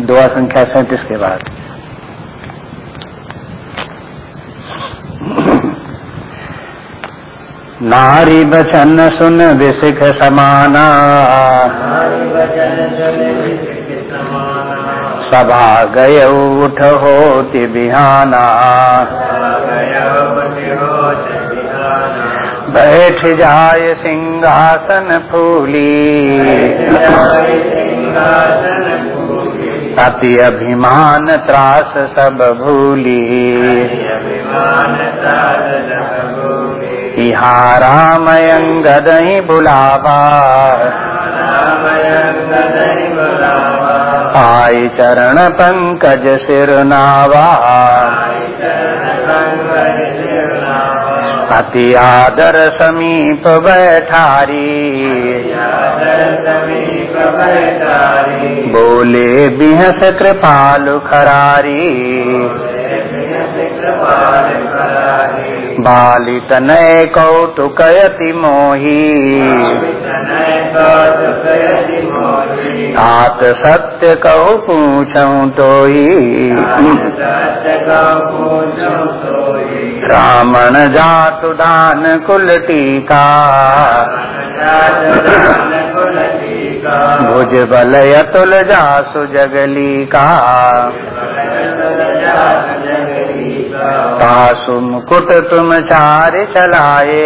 दुआ संख्या सैंतीस के बाद। नारी बचन सुन विशिख समाना। सभा गय उठ होति बिहाना। बैठ जाय सिंहासन फूली। अति अभिमान त्रास सब भूली। यहाँ राम अंगद ही बुलावा। आई चरण पंकज सिरनावा अति आदर समीप बैठारी। बोले, बिहस कृपालु खरारी। बालित नय कौतुकयति मोही। आत सत्य कहु पूछऊ तो रामण जातु दान कुल टीका। भुज बल अतुल जासु जगली का तासु मुकुट तुम चार चलाए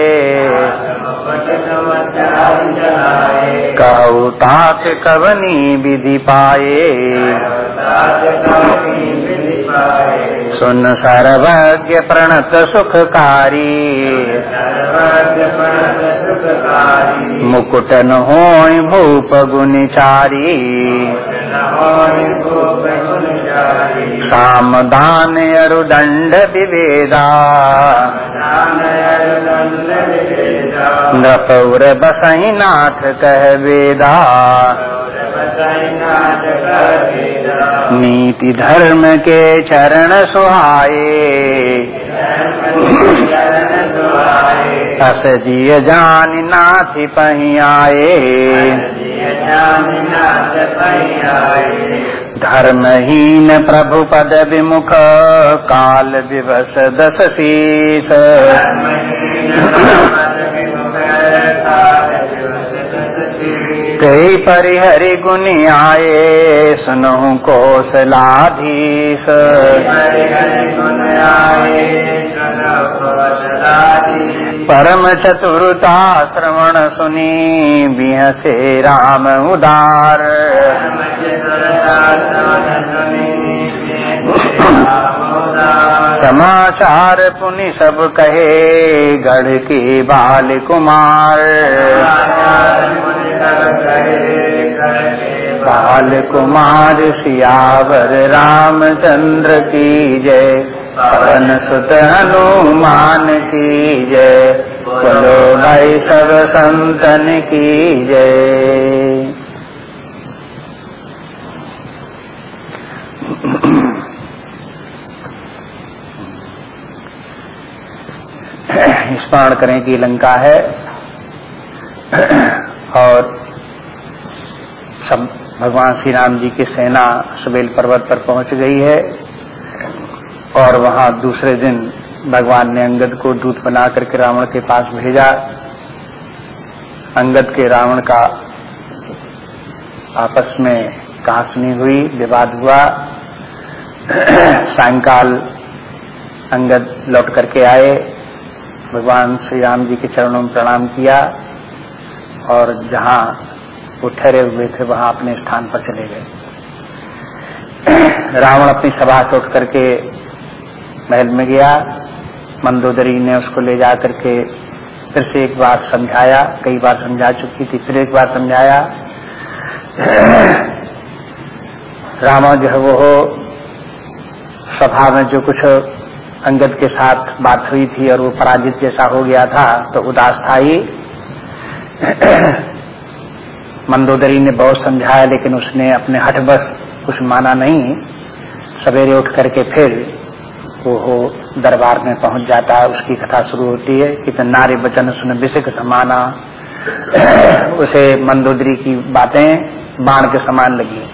कहु तात कवनी विधि पाए सुन सर्वज्ञ प्रणत सुखकारी मुकुटन हो भूप गुनिचारी सामदान अरुदंड विवेदा। नपौर बसही नाथ कह वेदा। नीति धर्म के चरण सुहाए अस जिय जान नाथ पही आए धर्महीन प्रभु पद विमुख काल दिवस दस शीस। कई परिहरि गुण आए सुनहु कौशलाधीश परम चतुरता श्रवण सुनी बिहसे राम उदार। समाचार पुनि सब कहे, गढ़ की बाल कुमार बाल कुमार सियावर रामचंद्र की जय। पवन सुत हनुमान की जय। बोलो भाई सब संतन की जय। स्मरण करें कि लंका है। और सब भगवान श्री राम जी की सेना सुबेल पर्वत पर पहुँच गई है। और वहाँ दूसरे दिन भगवान ने अंगद को दूत बना करके रावण के पास भेजा। अंगद के रावण का आपस में कहासुनी हुई, विवाद हुआ। सायकाल अंगद लौट करके आए। भगवान श्री राम जी के चरणों में प्रणाम किया और जहाँ वो ठहरे हुए थे, वहाँ अपने स्थान पर चले गए। रावण अपनी सभा से उठ करके महल में गया, मंदोदरी ने उसको ले जा करके फिर से एक बार समझाया, कई बार समझा चुकी थी, फिर एक बार समझाया रावण जो है वो सभा में जो कुछ अंगद के साथ बात हुई थी और वो पराजित जैसा हो गया था तो उदास था ही। मंदोदरी ने बहुत समझाया, लेकिन उसने अपने हठ बस कुछ माना नहीं। सवेरे उठ करके फिर वो हो दरबार में पहुँच जाता है, उसकी कथा शुरू होती है। कि नारी बचन सुन विषिक समाना। उसे मंदोदरी की बातें बाण के समान लगी।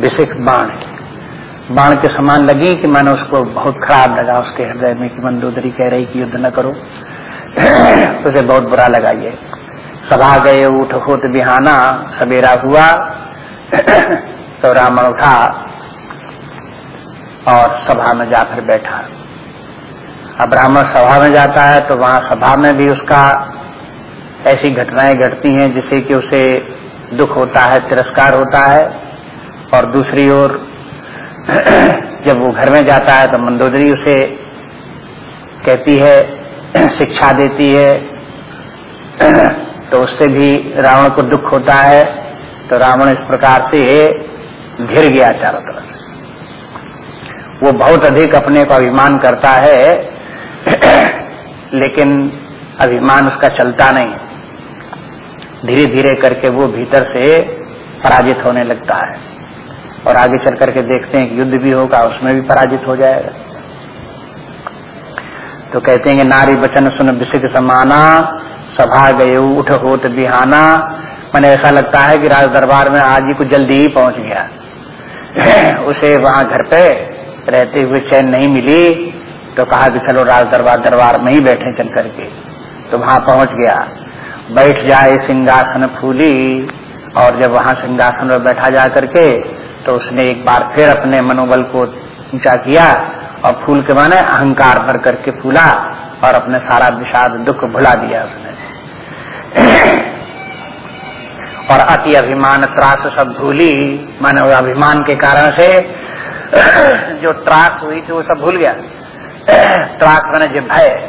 विशिख बाण। बाण के समान लगी कि मैंने उसको बहुत खराब लगा उसके हृदय में कि मंदोदरी कह रही कि युद्ध न करो। उसे बहुत बुरा लगा ये। सभा गए, उठ होत बिहाना, सवेरा हुआ। तो रावण उठा। और सभा में जाकर बैठा। अब ब्राह्मण सभा में जाता है तो वहाँ सभा में भी उसका ऐसी घटनाएँ घटती हैं जिससे कि उसे दुख होता है, तिरस्कार होता है। और दूसरी ओर जब वो घर में जाता है तो मंदोदरी उसे कहती है, शिक्षा देती है। तो उससे भी रावण को दुख होता है। तो रावण इस प्रकार से घिर गया चारों तरफ़। वो बहुत अधिक अपने को अभिमान करता है, लेकिन अभिमान उसका चलता नहीं। धीरे धीरे करके वो भीतर से पराजित होने लगता है। और आगे चल करके देखते हैं कि युद्ध भी होगा, उसमें भी पराजित हो जाएगा। तो कहते हैं कि, नारी बचन सुन विशिख समाना, सभा गए उठ होत बिहाना। मैंने ऐसा लगता है कि राज दरबार में आज ही कुछ जल्दी ही पहुँच गया। उसे वहाँ घर पे रहते हुए चैन नहीं मिली तो कहा कि चलो राज दरबार दरबार में ही बैठे चल करके। तो वहाँ पहुँच गया। बैठ जाए सिंहासन फूली, और जब वहाँ सिंहासन में बैठा जा करके तो उसने एक बार फिर अपने मनोबल को ऊँचा किया, और फूल के माने अहंकार भर करके फूला, और अपने सारा विषाद दुख भुला दिया उसने। और अति अभिमान, त्रास सब भूली, माने अभिमान के कारण से जो त्रास हुई थी, वो सब भूल गया। त्रास मैंने भय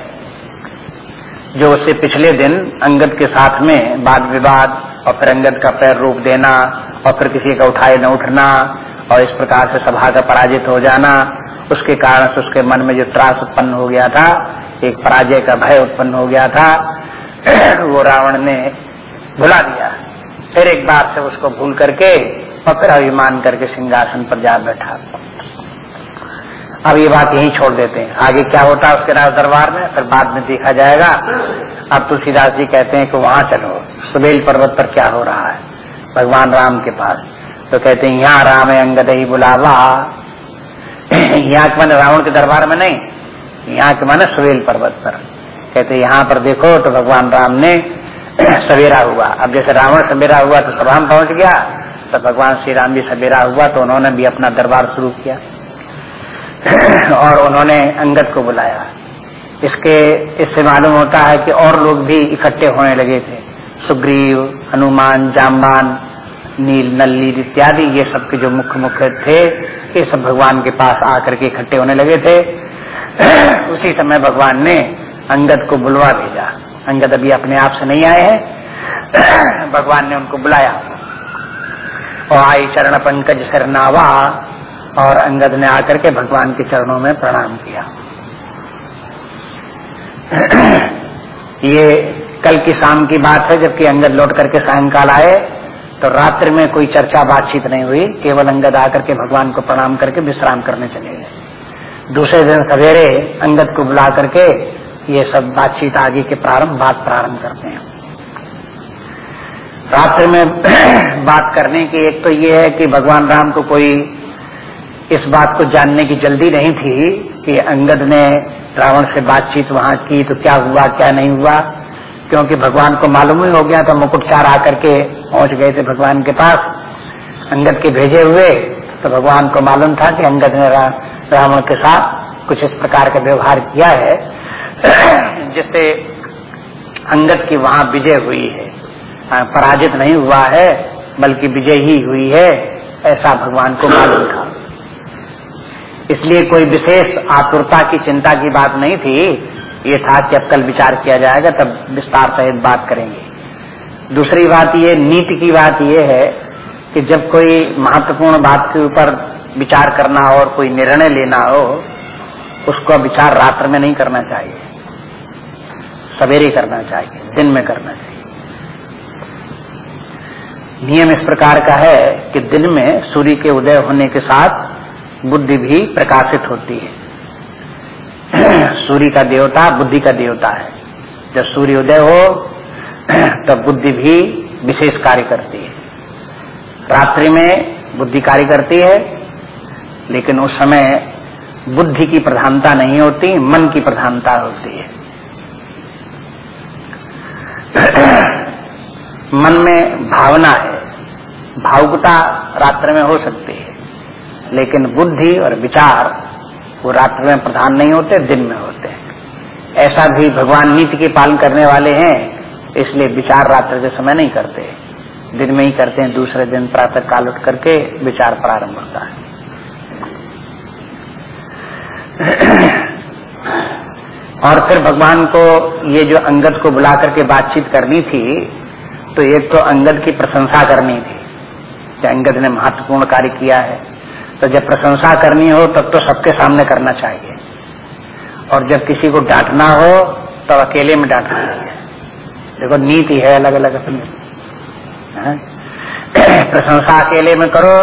जो उससे पिछले दिन अंगद के साथ में वाद विवाद, और फिर अंगद का पैर रूप देना, और फिर किसी का उठाए न उठना, और इस प्रकार से सभा का पराजित हो जाना, उसके कारण से उसके मन में जो त्रास उत्पन्न हो गया था, एक पराजय का भय उत्पन्न हो गया था, वो रावण ने भुला दिया। फिर एक बार से उसको भूल करके, और फिर अभिमान करके सिंहासन पर जा बैठा। अब ये बात यही छोड़ देते हैं। आगे क्या होता है उसके राज दरबार में? फिर बाद में देखा जाएगा। अब तुलसीदास जी कहते हैं कि वहाँ चलो। सुबेल पर्वत पर क्या हो रहा है? भगवान राम के पास। तो कहते हैं, यहाँ राम अंगद ही बुलावा। यहाँ के मैंने रावण के दरबार में नहीं। यहाँ के माने सुबेल पर्वत पर। कहते यहाँ पर देखो तो भगवान राम ने सवेरा हुआ। अब जैसे रावण सवेरा हुआ तो सभा में पहुँच गया। तो भगवान श्री राम भी सवेरा हुआ तो उन्होंने भी अपना दरबार शुरू किया। और उन्होंने अंगद को बुलाया। इसके, इससे मालूम होता है कि और लोग भी इकट्ठे होने लगे थे। सुग्रीव, हनुमान जाम्बान नील नल्ली इत्यादि, ये सब के जो मुख्य मुख्य थे, ये सब भगवान के पास आकर के इकट्ठे होने लगे थे। उसी समय भगवान ने अंगद को बुलवा भेजा। अंगद अभी अपने आप से नहीं आए हैं। भगवान ने उनको बुलाया। और आई चरण पंकज सरनावा और अंगद ने आकर के भगवान के चरणों में प्रणाम किया। ये कल की शाम की बात है, जबकि अंगद लौट करके सायंकाल आए तो रात्रि में कोई चर्चा बातचीत नहीं हुई, केवल अंगद आकर के भगवान को प्रणाम करके विश्राम करने चले गए। दूसरे दिन सवेरे अंगद को बुला करके ये सब बातचीत आगे के प्रारंभ बात प्रारंभ करते हैं। रात्रि में बात करने की एक तो ये है कि भगवान राम को कोई इस बात को जानने की जल्दी नहीं थी कि अंगद ने रावण से बातचीत वहाँ की तो क्या हुआ, क्या नहीं हुआ। क्योंकि भगवान को मालूम ही हो गया तो मुकुट चार आकर के पहुँच गए थे भगवान के पास। अंगद के भेजे हुए तो भगवान को मालूम था कि अंगद ने रावण के साथ कुछ इस प्रकार का व्यवहार किया है, जिससे अंगद की वहाँ विजय हुई है। पराजित नहीं हुआ है, बल्कि विजय ही हुई है, ऐसा भगवान को मालूम था। इसलिए कोई विशेष आतुरता की चिंता की बात नहीं थी। ये था कि अब कल विचार किया जाएगा, तब विस्तार सहित बात करेंगे। दूसरी बात ये, नीति की बात ये है कि जब कोई महत्वपूर्ण बात के ऊपर विचार करना हो और कोई निर्णय लेना हो, उसको विचार रात्र में नहीं करना चाहिए। सवेरे करना चाहिए, दिन में करना चाहिए। नियम इस प्रकार का है कि दिन में सूर्य के उदय होने के साथ बुद्धि भी प्रकाशित होती है। सूर्य का देवता बुद्धि का देवता है। जब सूर्य उदय हो, तब बुद्धि भी विशेष कार्य करती है। रात्रि में बुद्धि कार्य करती है, लेकिन उस समय बुद्धि की प्रधानता नहीं होती, मन की प्रधानता होती है। मन में भावना है। भावुकता रात्र में हो सकती है। लेकिन बुद्धि और विचार वो रात्र में प्रधान नहीं होते, दिन में होते हैं। ऐसा भी भगवान नीति के पालन करने वाले हैं, इसलिए विचार रात्र के समय नहीं करते। दिन में ही करते हैं, दूसरे दिन प्रातः काल उठ करके विचार प्रारंभ होता है। और फिर भगवान को ये जो अंगद को बुला करके बातचीत करनी थी तो एक तो अंगद की प्रशंसा करनी थी कि अंगद ने महत्वपूर्ण कार्य किया है। तो जब प्रशंसा करनी हो, तब तो सबके सामने करना चाहिए। और जब किसी को डांटना हो, तब अकेले में डांटना चाहिए। देखो, नीति है अलग अलग अपनी प्रशंसा अकेले में करो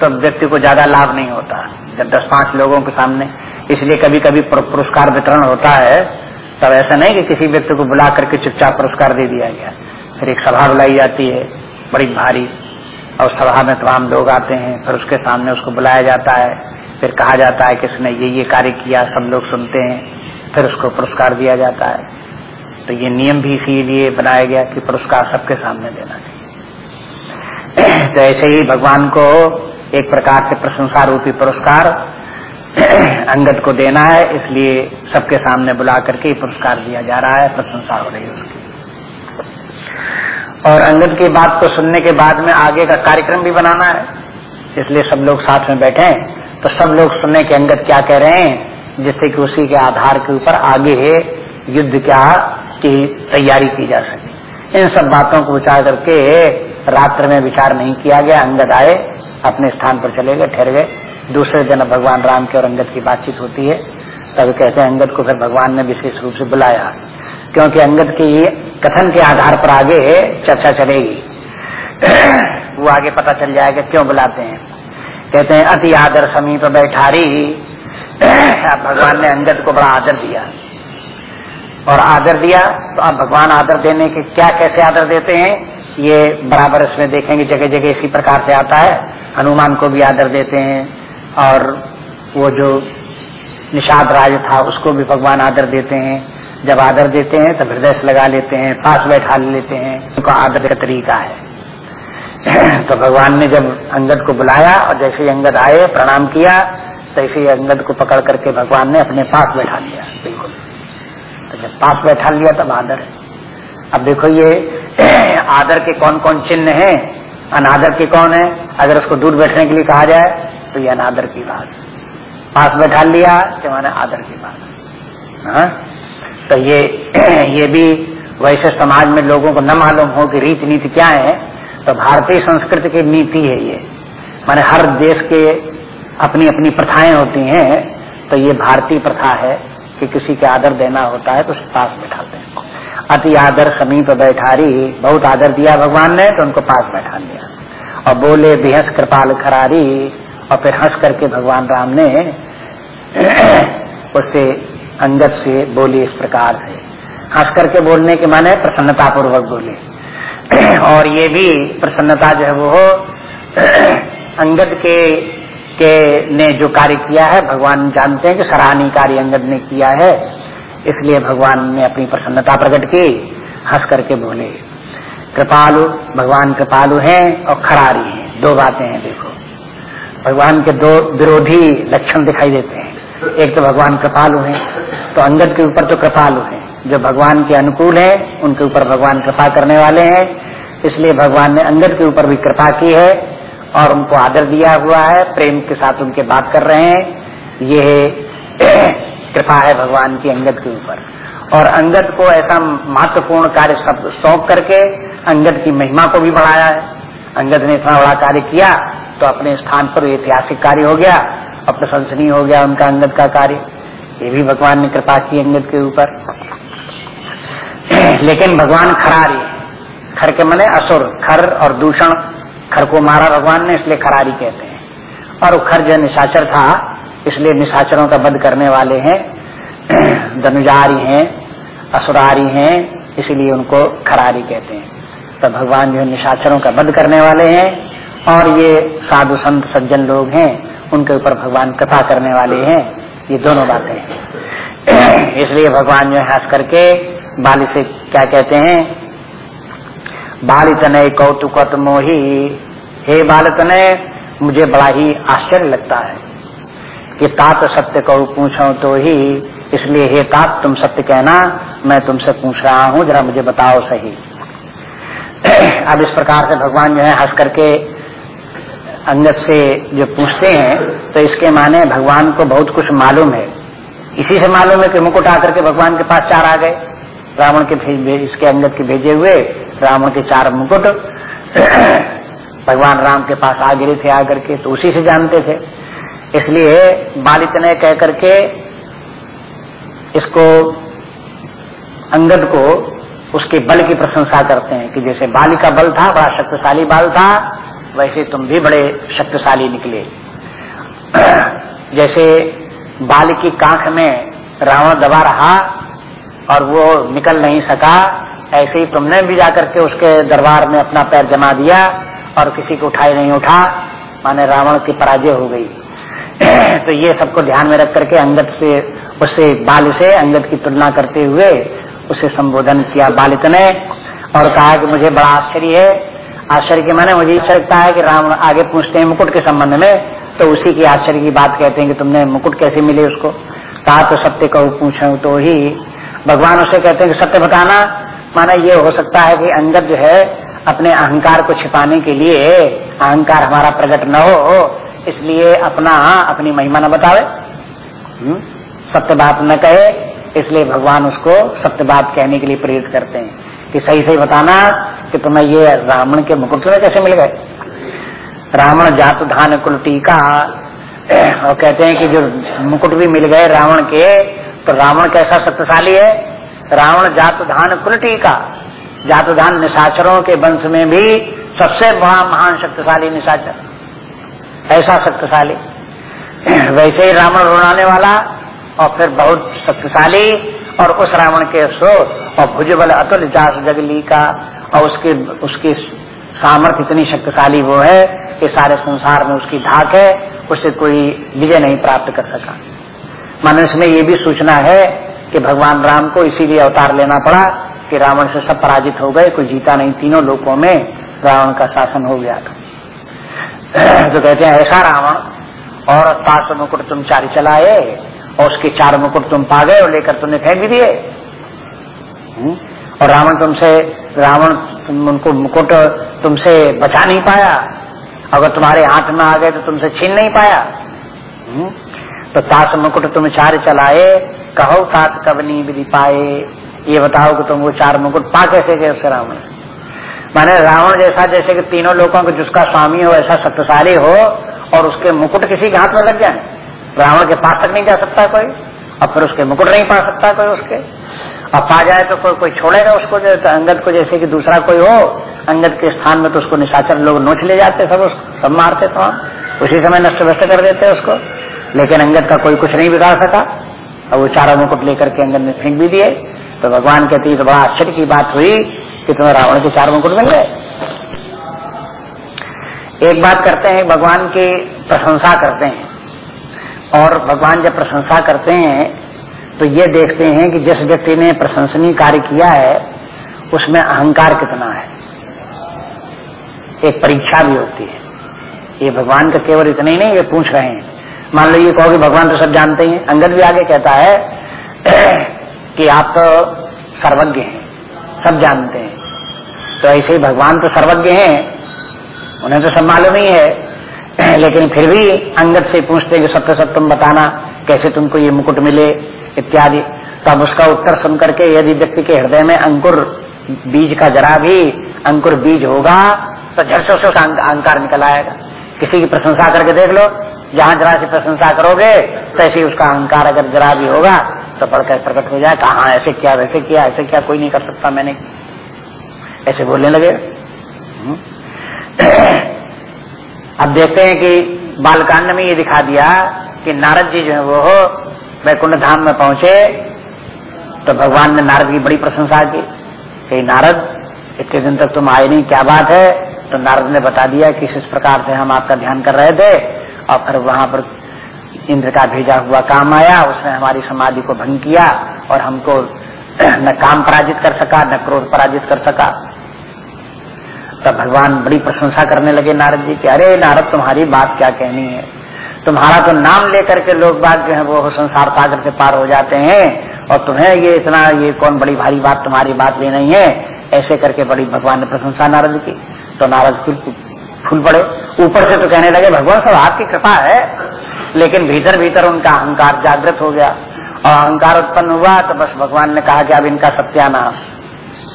तो व्यक्ति को ज़्यादा लाभ नहीं होता। जब दस पाँच लोगों के सामने, इसलिए कभी कभी पुरस्कार वितरण होता है, तब ऐसा नहीं कि किसी व्यक्ति को बुला करके चुपचाप पुरस्कार दे दिया गया। फिर एक सभा बुलाई जाती है, बड़ी भारी। और सभा में तमाम लोग आते हैं, फिर उसके सामने उसको बुलाया जाता है, फिर कहा जाता है कि इसने ये ये कार्य किया, सब लोग सुनते हैं, फिर उसको पुरस्कार दिया जाता है। तो ये नियम भी इसीलिए बनाया गया कि पुरस्कार सबके सामने देना चाहिए। तो ऐसे ही भगवान को एक प्रकार से प्रशंसा रूपी पुरस्कार, अंगद को देना है, इसलिए सबके सामने बुला करके पुरस्कार दिया जा रहा है, प्रशंसा हो रही है उसकी। और अंगद की बात को सुनने के बाद में आगे का कार्यक्रम भी बनाना है। इसलिए सब लोग साथ में बैठे तो सब लोग सुनने के अंगद क्या कह रहे हैं, जिससे कि उसी के आधार के ऊपर आगे युद्ध क्या, की तैयारी की जा सके। इन सब बातों को विचार करके रात्र में विचार नहीं किया गया। अंगद आए, अपने स्थान पर चले गए, ठहर गए। दूसरे दिन भगवान राम के और अंगद की बातचीत होती है। तब कहते हैं, अंगद को फिर भगवान ने विशेष रूप से बुलाया। क्योंकि अंगद के कथन के आधार पर आगे चर्चा चलेगी। वो आगे पता चल जाएगा क्यों बुलाते हैं। कहते हैं, अति आदर समीप बैठारी अब भगवान ने अंगद को बड़ा आदर दिया। और आदर दिया तो अब भगवान आदर देने के क्या कैसे आदर देते हैं, ये बराबर इसमें देखेंगे जगह जगह इसी प्रकार से आता है। हनुमान को भी आदर देते हैं, और वो जो निषाद राज था, उसको भी भगवान आदर देते हैं। जब आदर देते हैं तो हृदय से लगा लेते हैं, पास बैठा लेते हैं। उनका आदर का तरीका है। तो भगवान ने जब अंगद को बुलाया और जैसे ही अंगद आए, प्रणाम किया, तैसे ही अंगद को पकड़ करके भगवान ने अपने पास बैठा लिया। बिल्कुल। तो जब पास बैठा लिया, तब आदर है। अब देखो ये आदर के कौन कौन चिन्ह है? अनादर के कौन है? अगर उसको दूर बैठने के लिए कहा जाए तो ये अनादर की बात। पास बैठा लिया तो माना आदर की बात। हाँ? तो ये ये भी वैसे समाज में लोगों को न मालूम हो कि रीति नीति क्या है तो भारतीय संस्कृति की नीति है ये। माने हर देश के अपनी अपनी प्रथाएँ होती हैं तो ये भारतीय प्रथा है कि किसी के आदर देना होता है तो उसे पास बैठाते हैं। अति आदर समीप बैठारी, बहुत आदर दिया भगवान ने तो उनको पास बैठा दिया और बोले बेहस कृपाल खरारी। और फिर हंस करके भगवान राम ने उससे अंगत से बोली इस प्रकार से हंस करके बोलने के माने प्रसन्नता पूर्वक बोले। और ये भी प्रसन्नता जो है वो अंगद के के ने जो कार्य किया है, भगवान जानते हैं कि सराहनीय कार्य अंगद ने किया है, इसलिए भगवान ने अपनी प्रसन्नता प्रकट की हंस करके बोले। कृपालु, भगवान कृपालु हैं और खरारी हैं। दो बातें हैं, देखो। भगवान के दो विरोधी लक्षण दिखाई देते हैं। एक तो भगवान कृपालु हैं तो अंगद के ऊपर तो कृपालु हैं। जो भगवान के अनुकूल है, उनके ऊपर भगवान कृपा करने वाले हैं। इसलिए भगवान ने अंगद के ऊपर भी कृपा की है और उनको आदर दिया हुआ है, प्रेम के साथ उनके बात कर रहे हैं। ये कृपा है भगवान की अंगद के ऊपर। और अंगद को ऐसा महत्वपूर्ण कार्य सब सौंप करके अंगद की महिमा को भी बढ़ाया है। अंगद ने इतना बड़ा कार्य किया तो अपने स्थान पर ऐतिहासिक कार्य हो गया। और प्रशंसनीय हो गया उनका अंगद का कार्य। ये भी भगवान ने कृपा की अंगद के ऊपर। लेकिन भगवान खरारी, खर के मने असुर, खर और दूषण, खर को मारा भगवान ने, इसलिए खरारी कहते हैं। और खर जो निशाचर था, इसलिए निशाचरों का वध करने वाले हैं। धनुजारी हैं, असुरारी हैं, इसलिए उनको खरारी कहते हैं। तो भगवान जो निशाचरों का वध करने वाले हैं, और ये साधु संत सज्जन लोग हैं उनके ऊपर भगवान कृपा करने वाले हैं। ये दोनों बातें हैं। इसलिए भगवान जो हंस करके बाली से क्या कहते हैं? बाली तनय कौतुकत मोही। हे बाल तनय मुझे बड़ा ही आश्चर्य लगता है कि तात सत्य को पूछो तो ही। इसलिए, हे तात, तुम सत्य कहना, मैं तुमसे पूछ रहा हूँ, जरा मुझे बताओ सही। अब इस प्रकार से भगवान जो है हंस करके अंगत से जो पूछते हैं तो इसके माने भगवान को बहुत कुछ मालूम है। इसी से मालूम है कि मुकुट आकर के भगवान के पास चार आ गए। रावण के इसके अंगत के भेजे हुए रावण के चार मुकुट। भगवान राम के पास आ गिरे थे आकर के तो उसी से जानते थे। इसलिए बालिक ने कह करके इसको, अंगद को उसके बल की प्रशंसा करते हैं कि जैसे बाली का बल था, बड़ा शक्तिशाली बाल था वैसे तुम भी बड़े शक्तिशाली निकले। जैसे बाल की कांख में रावण दबा रहा और वो निकल नहीं सका, ऐसे ही तुमने भी जाकर के उसके दरबार में अपना पैर जमा दिया और किसी को उठाए नहीं उठा, माने रावण की पराजय हो गई। तो ये सबको ध्यान में रख करके अंगद से उससे बाल से, अंगद की तुलना करते हुए उसे संबोधन किया बालिक ने और कहा कि मुझे बड़ा आश्चर्य है आश्चर्य के माने मुझे अच्छा लगता है कि राम आगे पूछते हैं मुकुट के संबंध में तो उसी की आश्चर्य की बात कहते हैं कि तुमने मुकुट कैसे मिले उसको? कहा तो सत्य कहू, पूछो तो ही। भगवान उसे कहते हैं कि सत्य बताना। माना ये हो सकता है कि अंगद जो है, अपने अहंकार को छिपाने के लिए अहंकार हमारा प्रकट न हो, इसलिए अपना, अपनी महिमा न बतावे। हम्म? सत्य बात न कहे, इसलिए भगवान उसको सत्य बात कहने के लिए प्रेरित करते हैं। कि सही सही बताना कि तुम्हें ये रावण के मुकुट में कैसे मिल गए? रावण जात धान कुल टीका, और कहते हैं कि जो मुकुट भी मिल गए रावण के तो रावण कैसा शक्तिशाली है? रावण जात धान कुल टीका, जात धान निशाचरों के वंश में भी सबसे बड़ा महान शक्तिशाली निशाचर, ऐसा शक्तिशाली। वैसे ही रावण रुणाने वाला, और फिर बहुत शक्तिशाली, और उस रावण के सो और भुजबल अतुल जास जगली का और उसके, उसकी सामर्थ्य इतनी शक्तिशाली वो है कि सारे संसार में उसकी धाक है उसे कोई विजय नहीं प्राप्त कर सका। मानो इसमें ये भी सूचना है कि भगवान राम को इसीलिए अवतार लेना पड़ा कि रावण से सब पराजित हो गए, कोई जीता नहीं। तीनों लोगों में रावण का शासन हो गया था। तो कहते हैं, ऐसा रावण, और ताश मुकुट तुम चारी चलाए, और उसके चार मुकुट तुम पा गए और लेकर तुमने फेंक भी दिए। हम्म? और रावण तुमसे रावण तुम उनको मुकुट तुमसे बचा नहीं पाया। अगर तुम्हारे हाथ में आ गए तो तुमसे छीन नहीं पाया। हम्म? तो ताश मुकुट तुम चार चलाए, कहो तात कबनी विधि पाए ये बताओ कि तुम वो चार मुकुट पा कैसे गए उससे रावण? माने रावण जैसा जैसे कि तीनों लोगों को जिसका स्वामी हो, ऐसा शक्तिशाली हो, और उसके मुकुट किसी के हाथ में लग जाए। रावण के पास तक नहीं जा सकता कोई, और फिर उसके मुकुट नहीं पा सकता कोई उसके। और पा जाए तो कोई कोई छोड़ेगा उसको तो अंगद को जैसे कि दूसरा कोई हो, अंगद के स्थान में तो उसको निशाचर लोग नोच ले जाते सब उसको सब मारते तो उसी समय नष्ट भ्रष्ट कर देते उसको। लेकिन अंगद का कोई कुछ नहीं बिगाड़ सका। और वो चारों मुकुट लेकर के अंगद ने फेंक भी दिए। तो भगवान कहती तो बड़ा आश्चर्य की बात हुई कि तुम्हें रावण के चार मुकुट मिल गए। एक बात करते हैं, भगवान की प्रशंसा करते हैं। और भगवान जब प्रशंसा करते हैं तो ये देखते हैं कि जिस व्यक्ति ने प्रशंसनीय कार्य किया है, उसमें अहंकार कितना है? एक परीक्षा भी होती है। ये भगवान का केवल इतना ही नहीं, ये पूछ रहे हैं। मान लो ये कहो कि भगवान तो सब जानते हैं। अंगद भी आगे कहता है कि आप तो सर्वज्ञ हैं, सब जानते हैं। तो ऐसे ही भगवान तो सर्वज्ञ हैं, उन्हें तो सब मालूम ही है। लेकिन फिर भी अंगद से पूछते कि सत्य सत्य तुम बताना, कैसे तुमको ये मुकुट मिले? इत्यादि। तब उसका उत्तर सुन करके यदि व्यक्ति के हृदय में अंकुर बीज का जरा भी अंकुर बीज होगा तो झट से अहंकार निकल आएगा। किसी की प्रशंसा करके देख लो, जहाँ जरा से प्रशंसा करोगे तो ऐसे उसका अहंकार अगर जरा भी होगा तो पढ़कर प्रकट हो जाए, कहा ऐसे किया, वैसे किया, ऐसे क्या, कोई नहीं कर सकता मैंने। ऐसे बोलने लगे। हम्म। अब देखते हैं कि बालकांड में ये दिखा दिया कि नारद जी जो है वो वैकुंठ धाम में पहुँचे तो भगवान ने नारद की बड़ी प्रशंसा की। कि नारद, इतने दिन तक तुम आए नहीं, क्या बात है? तो नारद ने बता दिया कि इस प्रकार से हम आपका ध्यान कर रहे थे, और फिर वहाँ पर इंद्र का भेजा हुआ काम आया, उसने हमारी समाधि को भंग किया, और हमको न काम पराजित कर सका, न क्रोध पराजित कर सका। तब भगवान बड़ी प्रशंसा करने लगे नारद जी की, अरे नारद, तुम्हारी बात क्या कहनी है? तुम्हारा तो नाम लेकर के लोग बात जो है, वो संसार सागर से पार हो जाते हैं। और तुम्हें ये इतना, ये कौन बड़ी भारी बात, तुम्हारी बात ले नहीं है। ऐसे करके बड़ी भगवान ने प्रशंसा नारद की। तो नारद फिर फूल पड़े। ऊपर से तो कहने लगे, भगवान सब आपकी कृपा है। लेकिन भीतर भीतर उनका अहंकार जागृत हो गया। और अहंकार उत्पन्न हुआ तो बस भगवान ने कहा कि अब इनका सत्यानाश,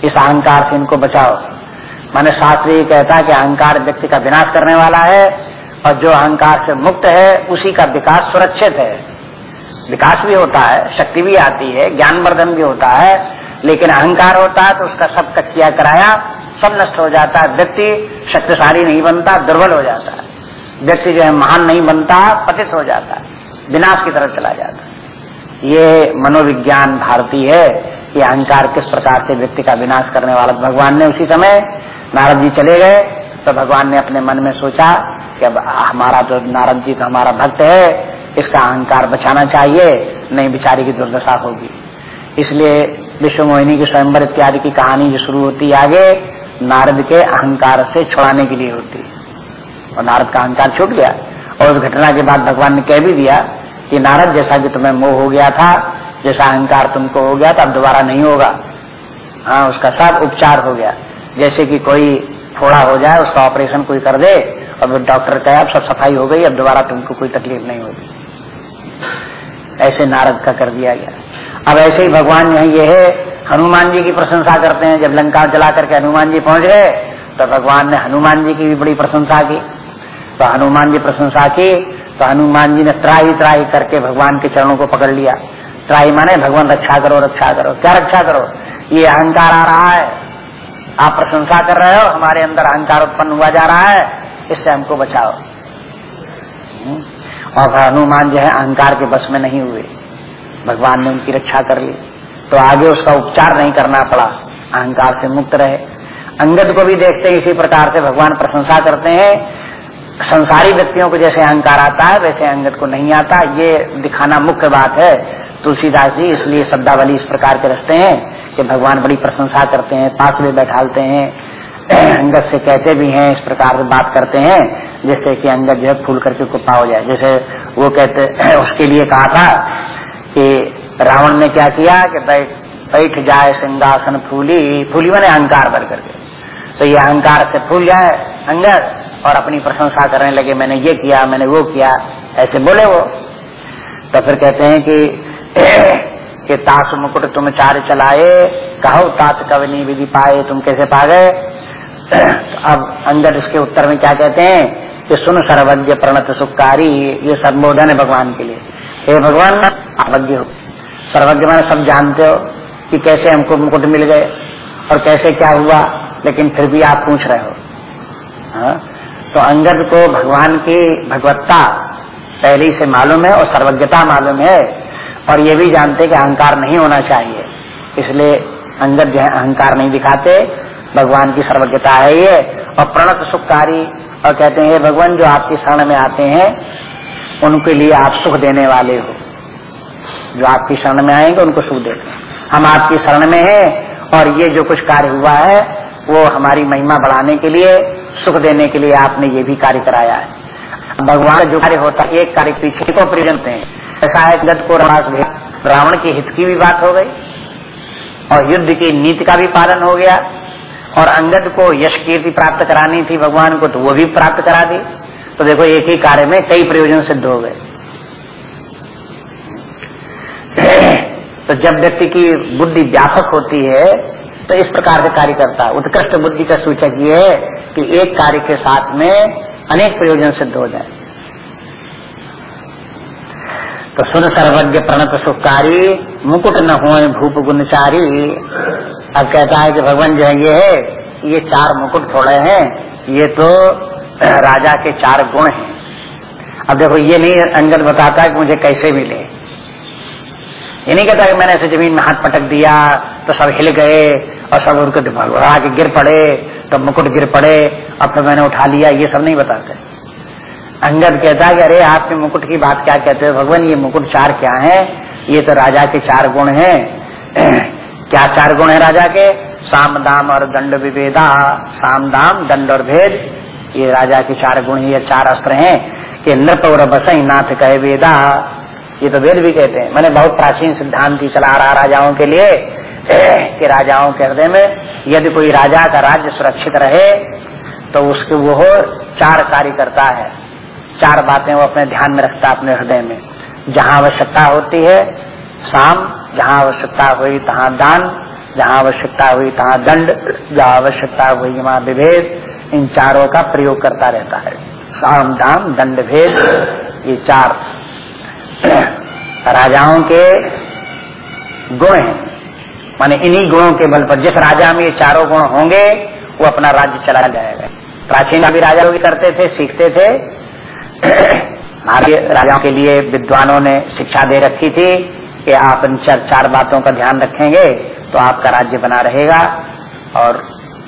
इस अहंकार से इनको बचाओ। मैंने शास्त्र कहता है कि अहंकार व्यक्ति का विनाश करने वाला है। और जो अहंकार से मुक्त है, उसी का विकास सुरक्षित है। विकास भी होता है, शक्ति भी आती है, ज्ञानवर्धन भी होता है, लेकिन अहंकार होता है तो उसका सब किया कराया, सब नष्ट हो जाता है। व्यक्ति शक्तिशाली नहीं बनता, दुर्बल हो जाता है। व्यक्ति जो है महान नहीं बनता, पतित हो जाता है, विनाश की तरफ़ चला जाता है। ये मनोविज्ञान भारतीय है कि अहंकार किस प्रकार से व्यक्ति का विनाश करने वाला भगवान ने उसी समय नारद जी चले गए तो भगवान ने अपने मन में सोचा कि अब हमारा जो नारद जी तो हमारा भक्त है, इसका अहंकार बचाना चाहिए, नहीं बिचारी की दुर्दशा होगी। इसलिए विश्व मोहिनी की स्वयंवर इत्यादि की कहानी जो शुरू होती है आगे, नारद के अहंकार से छुड़ाने के लिए होती और नारद का अहंकार छूट गया। और उस घटना के बाद भगवान ने कह भी दिया कि नारद, जैसा कि तुम्हें मोह हो गया था, जैसा अहंकार तुमको हो गया था, अब दोबारा नहीं होगा। हाँ उसका सब उपचार हो गया। जैसे कि कोई फोड़ा हो जाए, उसका ऑपरेशन कोई कर दे, और डॉक्टर कहे, अब सब सफ़ाई हो गई, अब दोबारा तुमको कोई तकलीफ़ नहीं होगी। ऐसे नारद का कर दिया गया। अब ऐसे ही भगवान यहाँ ये है, हनुमान जी की प्रशंसा करते हैं, जब लंका जला करके हनुमान जी पहुँच गए तो भगवान ने हनुमान जी की भी बड़ी प्रशंसा की। तो हनुमान जी प्रशंसा की तो हनुमान जी ने त्राही त्राही करके भगवान के चरणों को पकड़ लिया। त्राही माने, भगवान रक्षा करो रक्षा करो। क्या रक्षा करो? ये अहंकार आ रहा है। आप प्रशंसा कर रहे हो, हमारे अंदर अहंकार उत्पन्न हुआ जा रहा है, इससे हमको बचाओ। हम्म। और हनुमान जो है, अहंकार के बस में नहीं हुए, भगवान ने उनकी रक्षा कर ली तो आगे उसका उपचार नहीं करना पड़ा, अहंकार से मुक्त रहे। अंगद को भी देखते हैं, इसी प्रकार से भगवान प्रशंसा करते हैं। संसारी व्यक्तियों को जैसे अहंकार आता है, वैसे अंगद को नहीं आता। ये दिखाना मुख्य बात है। तुलसीदास जी, इसलिए शब्दावली इस प्रकार के रखते हैं। कि भगवान बड़ी प्रशंसा करते हैं, पास में बैठालते हैं, अंगद से कहते भी हैं, इस प्रकार से बात करते हैं, जैसे कि अंगद जो है फूल करके कुप्पा हो जाए। जैसे वो कहते, उसके लिए कहा था कि रावण ने क्या किया कि बैठ बैठ जाए सिंहासन फूली फूली मैंने अहंकार भर करके। तो ये अहंकार से फूल जाए अंगद और अपनी प्रशंसा करने लगे, मैंने ये किया, मैंने वो किया, ऐसे बोले वो। तो फिर कहते हैं कि कि तास मुकुट तुम चार चलाए, कहो तात कवनी विधि पाए, तुम कैसे पा गए? तो अब अंदर इसके उत्तर में क्या कहते हैं? कि सुन सर्वज्ञ प्रणत सुखकारी ये संबोधन है भगवान के लिए। हे भगवान, अवज्ञ हो। सर्वज्ञ मैंने सब जानते हो कि कैसे हमको मुकुट मिल गए और कैसे क्या हुआ, लेकिन फिर भी आप पूछ रहे हो। हा? तो अंगद को भगवान की भगवत्ता पहले से मालूम है और सर्वज्ञता मालूम है। और ये भी जानते कि अहंकार नहीं होना चाहिए। इसलिए अंगद जो है, अहंकार नहीं दिखाते। भगवान की सर्वज्ञता है ये। और प्रणत सुखकारी, और कहते हैं भगवान, जो आपकी शरण में आते हैं, उनके लिए आप सुख देने वाले हो। जो आपकी शरण में आएँगे, उनको सुख देते हम आपकी शरण में हैं, और ये जो कुछ कार्य हुआ है, वो हमारी महिमा बढ़ाने के लिए, सुख देने के लिए आपने ये भी कार्य कराया है। भगवान जो कार्य होता है, एक कार्य पीछे को प्रिजनते हैं। ऐसा है गद को रावण के हित की भी बात हो गई, और युद्ध की नीति का भी पालन हो गया, और अंगद को यश कीर्ति प्राप्त करानी थी भगवान को तो वो भी प्राप्त करा दी। तो देखो, एक ही कार्य में कई प्रयोजन सिद्ध हो गए। तो जब व्यक्ति की बुद्धि व्यापक होती है तो इस प्रकार से कार्य करता है। उत्कृष्ट बुद्धि का सूचक ये है कि एक कार्य के साथ में अनेक प्रयोजन सिद्ध हो जाए। तो सुन सर्वज्ञ प्रणत सुखकारी, मुकुट न हो भूप गुणचारी। अब कहता है कि भगवान जो है, ये है, ये चार मुकुट थोड़े हैं, ये तो राजा के चार गुण हैं। अब देखो, ये नहीं अंगद बताता कि मुझे कैसे मिले। ये नहीं कहता कि मैंने ऐसे ज़मीन में हाथ पटक दिया तो सब हिल गए, और सब उनको भगवा के गिर पड़े तो मुकुट गिर पड़े, अब तो मैंने उठा लिया, ये सब नहीं बताते। अंगद कहता है कि, अरे, आपके मुकुट की बात क्या कहते हो? भगवान, ये मुकुट चार क्या है? ये तो राजा के चार गुण हैं। क्या चार गुण है राजा के? साम, दाम और दंड विभेदा। साम, दाम, दंड और भेद। ये राजा के चार गुण ये चार अस्त्र हैं कि नृप और बसई नाथ कहे वेदा। ये तो वेद भी कहते हैं। मैंने बहुत प्राचीन सिद्धांत ही चला रहा राजाओं के लिए कि राजाओं के हृदय में यदि कोई राजा का राज्य सुरक्षित रहे तो उसके वो चार कार्य करता है। चार बातें वो अपने ध्यान में रखता अपने हृदय में। जहाँ आवश्यकता होती है, शाम, जहाँ आवश्यकता हुई तहां दान, जहाँ आवश्यकता हुई तहां दंड, जहाँ आवश्यकता हुई वहाँ विभेद, इन चारों का प्रयोग करता रहता है। शाम दाम दंड भेद, ये चार राजाओं के गुण हैं। माने इन्हीं गुणों के बल पर जिस राजा में ये चारों गुण होंगे, वो अपना राज्य चला जाएगा। प्राचीन अभी राजा भी करते थे, सीखते थे भारतीय राजाओं के लिए विद्वानों ने शिक्षा दे रखी थी कि आप इन चार, चार बातों का ध्यान रखेंगे तो आपका राज्य बना रहेगा और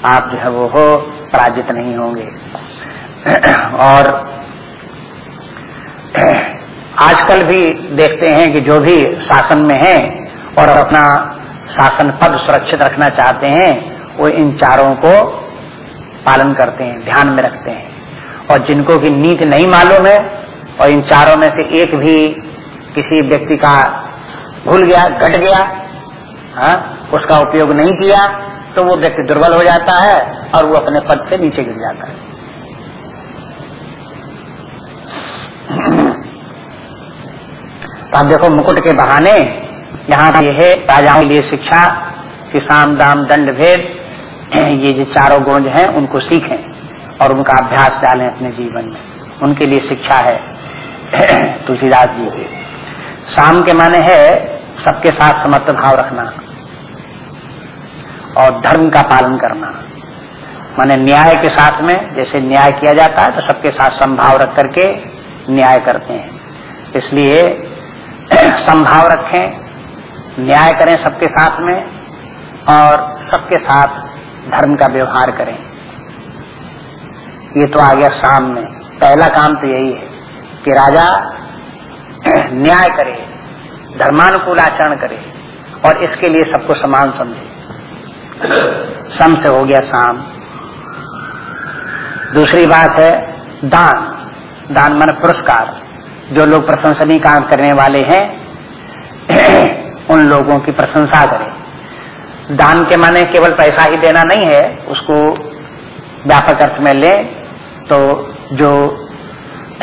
आप जो है वो हो पराजित नहीं होंगे। और आजकल भी देखते हैं कि जो भी शासन में है और अपना शासन पद सुरक्षित रखना चाहते हैं वो इन चारों को पालन करते हैं ध्यान में रखते हैं। और जिनको की नीति नहीं मालूम है, और इन चारों में से एक भी किसी व्यक्ति का भूल गया, घट गया, हा? उसका उपयोग नहीं किया तो वो व्यक्ति दुर्बल हो जाता है और वो अपने पद से नीचे गिर जाता है तो आप देखो मुकुट के बहाने, यहाँ ये है, राजाओं के लिए शिक्षा, कि साम, दाम, दंड, भेद, ये जो चारों गुण हैं, उनको सीखें और उनका अभ्यास डालें अपने जीवन में। उनके लिए शिक्षा है। तुलसीदास जी की। शाम के माने है, सबके साथ समर्थ भाव रखना। और धर्म का पालन करना। माने न्याय के साथ में, जैसे न्याय किया जाता है तो सबके साथ संभाव रख करके न्याय करते हैं। इसलिए संभाव रखें, न्याय करें सबके साथ में, और सबके साथ धर्म का व्यवहार करें। ये तो आ गया में पहला काम तो यही है कि राजा न्याय करे, धर्मानुकूल आचरण करे और इसके लिए सबको समान समझे। सम से हो गया शाम दूसरी बात है दान। दान मन पुरस्कार। जो लोग प्रशंसनीय काम करने वाले हैं, उन लोगों की प्रशंसा करें। दान के माने केवल पैसा ही देना नहीं है, उसको व्यापक अर्थ में ले तो जो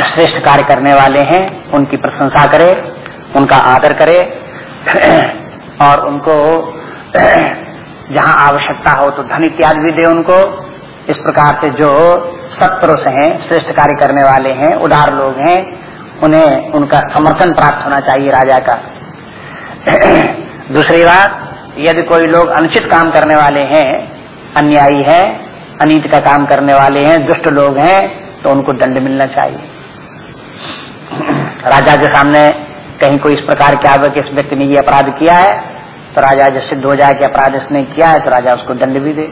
श्रेष्ठ कार्य करने वाले हैं, उनकी प्रशंसा करे, उनका आदर करे, और उनको जहाँ आवश्यकता हो तो धन इत्यादि भी दे उनको। इस प्रकार से जो सत्पुरुष हैं, श्रेष्ठ कार्य करने वाले हैं, उदार लोग हैं, उन्हें उनका समर्थन प्राप्त होना चाहिए राजा का। दूसरी बात, यदि कोई लोग अनुचित काम करने वाले हैं, अन्यायी है अनित का काम करने वाले हैं, दुष्ट लोग हैं तो उनको दंड मिलना चाहिए। राजा के सामने कहीं कोई इस प्रकार के आवे कि इस व्यक्ति ने ये अपराध किया है तो राजा जब सिद्ध हो जाए कि अपराध इसने किया है तो राजा उसको दंड भी दे।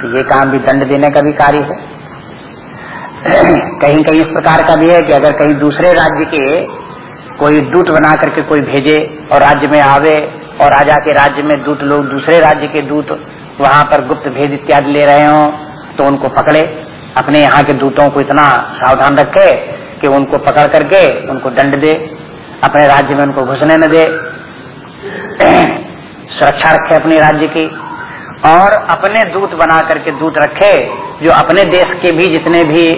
तो ये काम भी दंड देने का भी कार्य है। कहीं कहीं इस प्रकार का भी है कि अगर कहीं दूसरे राज्य के कोई दूत बना करके कोई भेजे और राज्य में आवे, और राजा के राज्य में दूत लोग दूसरे राज्य के दूत वहाँ पर गुप्त भेद इत्यादि ले रहे हो तो उनको पकड़े। अपने यहाँ के दूतों को इतना सावधान रखे कि उनको पकड़ करके उनको दंड दे, अपने राज्य में उनको घुसने न दे। सुरक्षा रखे अपने राज्य की, और अपने दूत बना करके दूत रखे, जो अपने देश के भी जितने भी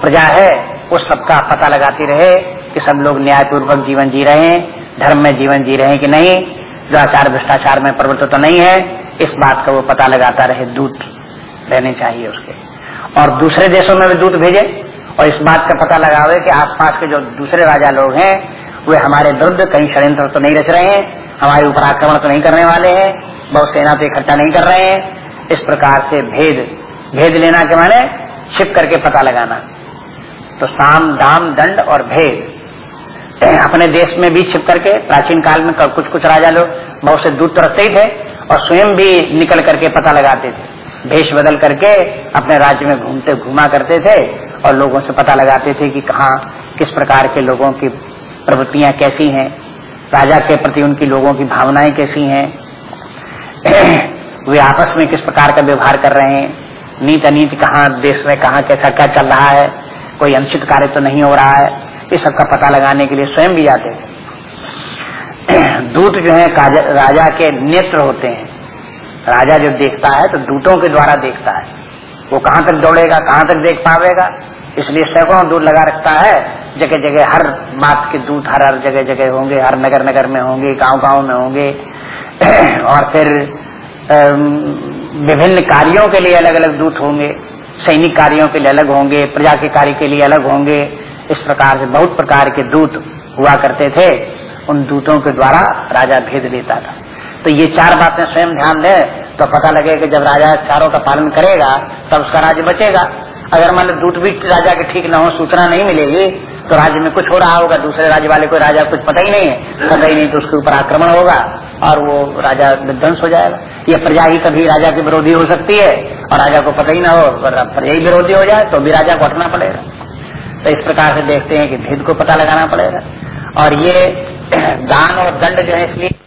प्रजा है उस सबका पता लगाती रहे कि सब लोग न्यायपूर्वक जीवन जी रहे हैं, धर्म में जीवन जी रहे हैं कि नहीं, जो आचार भ्रष्टाचार में प्रवृत्त तो नहीं है इस बात का वो पता लगाता रहे दूत रहने चाहिए उसके। और दूसरे देशों में भी दूत भेजे और इस बात का पता लगावे कि आसपास के जो दूसरे राजा लोग हैं, वे हमारे विरुद्ध कहीं षड्यंत्र तो नहीं रच रहे हैं, हमारे ऊपर आक्रमण तो नहीं करने वाले हैं बहुत सेना तो इकट्ठा नहीं कर रहे हैं। इस प्रकार से भेद भेद लेना के माने छिप करके पता लगाना। तो साम, दाम, दंड और भेद अपने देश में भी छिप करके प्राचीन काल में कुछ कुछ राजा लोग, बहुत से दूध तो रखते ही थे और स्वयं भी निकल करके पता लगाते थे। भेष बदल करके अपने राज्य में घूमते, घुमा करते थे और लोगों से पता लगाते थे कि कहा, किस प्रकार के लोगों की प्रवृत्तियाँ कैसी हैं, राजा के प्रति उनकी लोगों की भावनाएँ कैसी हैं, वे आपस में किस प्रकार का व्यवहार कर रहे हैं, नीत अनीत कहाँ, देश में कहा कैसा क्या चल रहा है, कोई अनुचित कार्य तो नहीं हो रहा है इस सबका पता लगाने के लिए स्वयं भी जाते हैं दूत जो है राजा के नेत्र होते हैं। राजा जो देखता है तो दूतों के द्वारा देखता है। वो कहाँ तक दौड़ेगा, कहाँ तक देख पावेगा? इसलिए सैकड़ों दूर लगा रखता है। जगह जगह हर बात के दूत, हर हर जगह जगह होंगे, हर नगर नगर में होंगे गाँव गाँव में होंगे। और फिर विभिन्न कार्यों के लिए अलग अलग दूत होंगे। सैनिक कार्यों के लिए अलग होंगे, प्रजा के कार्य के लिए अलग होंगे। इस प्रकार से बहुत प्रकार के दूत हुआ करते थे। उन दूतों के द्वारा राजा भेद लेता था। तो ये चार बातें स्वयं ध्यान दें तो पता लगे कि जब राजा चारों का पालन करेगा, तब उसका राज्य बचेगा। अगर मान दूत भी राजा के ठीक न हो, सूचना नहीं मिलेगी तो राज्य में कुछ हो रहा होगा, दूसरे राज्य वाले को राजा कुछ पता ही नहीं है। पता ही नहीं तो उसके ऊपर आक्रमण होगा, और वो राजा विध्वंस हो जाएगा। ये प्रजा ही कभी राजा की विरोधी हो सकती है, और राजा को पता ही ना हो प्रजा ही विरोधी हो जाए तो भी राजा को हटना पड़ेगा। तो इस प्रकार से देखते हैं कि भेद को पता लगाना पड़ेगा। और ये दान और दंड जो है इसलिए